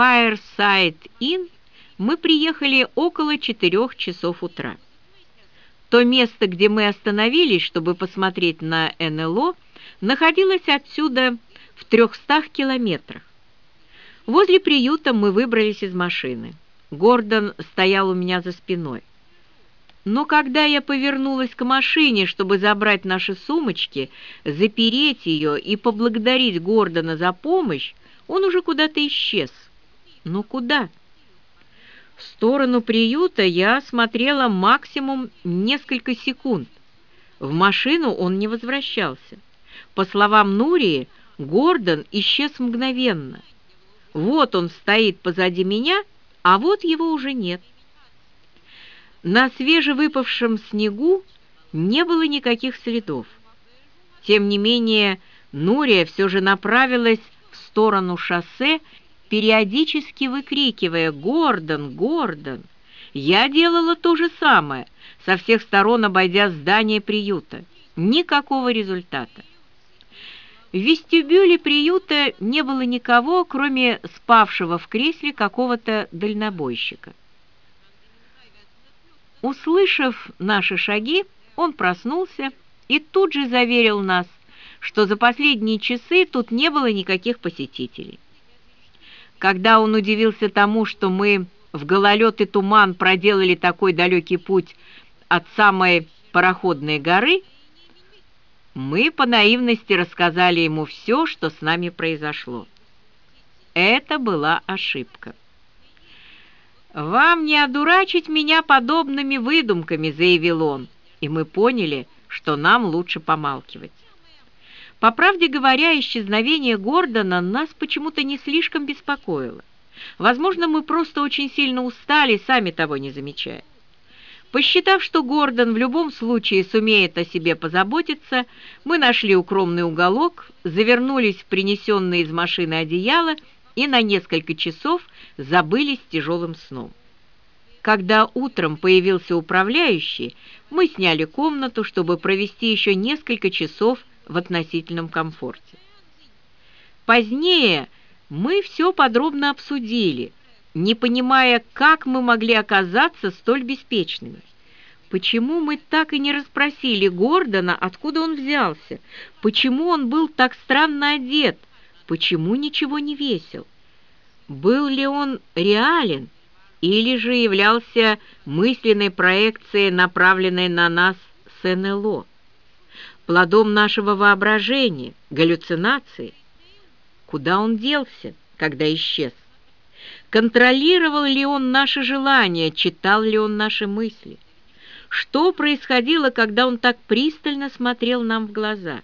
Fireside мы приехали около четырех часов утра. То место, где мы остановились, чтобы посмотреть на НЛО, находилось отсюда в трехстах километрах. Возле приюта мы выбрались из машины. Гордон стоял у меня за спиной. Но когда я повернулась к машине, чтобы забрать наши сумочки, запереть ее и поблагодарить Гордона за помощь, он уже куда-то исчез. Но куда? В сторону приюта я смотрела максимум несколько секунд. В машину он не возвращался. По словам Нурии, Гордон исчез мгновенно. Вот он стоит позади меня, а вот его уже нет. На свежевыпавшем снегу не было никаких следов. Тем не менее, Нурия все же направилась в сторону шоссе, периодически выкрикивая «Гордон! Гордон!». Я делала то же самое, со всех сторон обойдя здание приюта. Никакого результата. В вестибюле приюта не было никого, кроме спавшего в кресле какого-то дальнобойщика. Услышав наши шаги, он проснулся и тут же заверил нас, что за последние часы тут не было никаких посетителей. Когда он удивился тому, что мы в гололед и туман проделали такой далекий путь от самой пароходной горы, мы по наивности рассказали ему все, что с нами произошло. Это была ошибка. «Вам не одурачить меня подобными выдумками», — заявил он, и мы поняли, что нам лучше помалкивать. По правде говоря, исчезновение Гордона нас почему-то не слишком беспокоило. Возможно, мы просто очень сильно устали, сами того не замечая. Посчитав, что Гордон в любом случае сумеет о себе позаботиться, мы нашли укромный уголок, завернулись в принесенное из машины одеяло и на несколько часов забылись тяжелым сном. Когда утром появился управляющий, мы сняли комнату, чтобы провести еще несколько часов в относительном комфорте. Позднее мы все подробно обсудили, не понимая, как мы могли оказаться столь беспечными. Почему мы так и не расспросили Гордона, откуда он взялся? Почему он был так странно одет? Почему ничего не весил? Был ли он реален или же являлся мысленной проекцией, направленной на нас с НЛО? Плодом нашего воображения, галлюцинации. Куда он делся, когда исчез? Контролировал ли он наши желания, читал ли он наши мысли? Что происходило, когда он так пристально смотрел нам в глаза?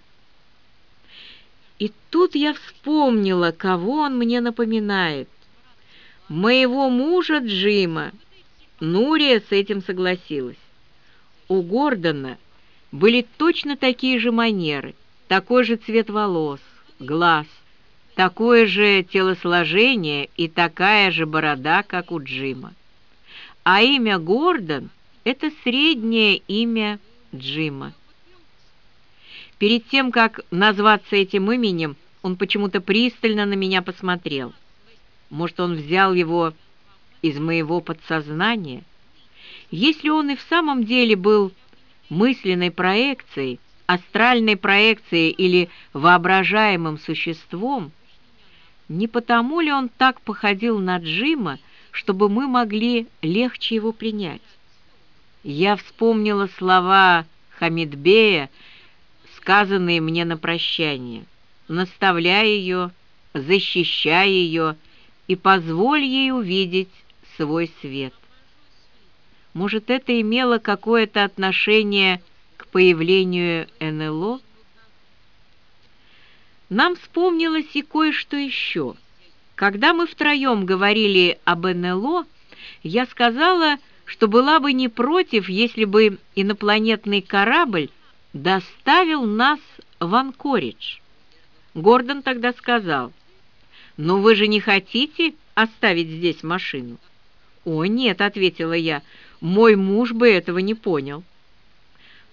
И тут я вспомнила, кого он мне напоминает. Моего мужа Джима. Нурия с этим согласилась. У Гордона были точно такие же манеры, такой же цвет волос, глаз, такое же телосложение и такая же борода, как у Джима. А имя Гордон — это среднее имя Джима. Перед тем, как назваться этим именем, он почему-то пристально на меня посмотрел. Может, он взял его из моего подсознания? Если он и в самом деле был мысленной проекцией, астральной проекцией или воображаемым существом, не потому ли он так походил на Джима, чтобы мы могли легче его принять? Я вспомнила слова Хамидбея, сказанные мне на прощание, наставляя ее, защищая ее и позволь ей увидеть свой свет. Может, это имело какое-то отношение к появлению НЛО? Нам вспомнилось и кое-что еще. Когда мы втроем говорили об НЛО, я сказала, что была бы не против, если бы инопланетный корабль доставил нас в Анкоридж. Гордон тогда сказал, «Но вы же не хотите оставить здесь машину?» «О, нет», — ответила я, мой муж бы этого не понял.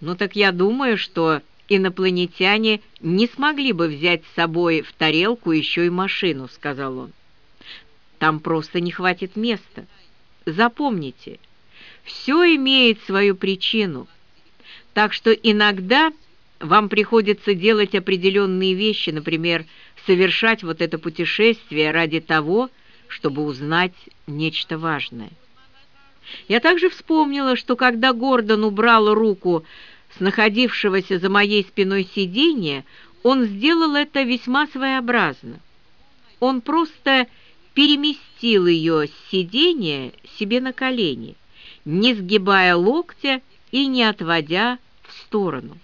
Ну так я думаю, что инопланетяне не смогли бы взять с собой в тарелку еще и машину, сказал он. Там просто не хватит места. Запомните, все имеет свою причину. Так что иногда вам приходится делать определенные вещи, например, совершать вот это путешествие ради того, чтобы узнать нечто важное. Я также вспомнила, что когда Гордон убрал руку с находившегося за моей спиной сиденья, он сделал это весьма своеобразно. Он просто переместил ее с сиденья себе на колени, не сгибая локтя и не отводя в сторону.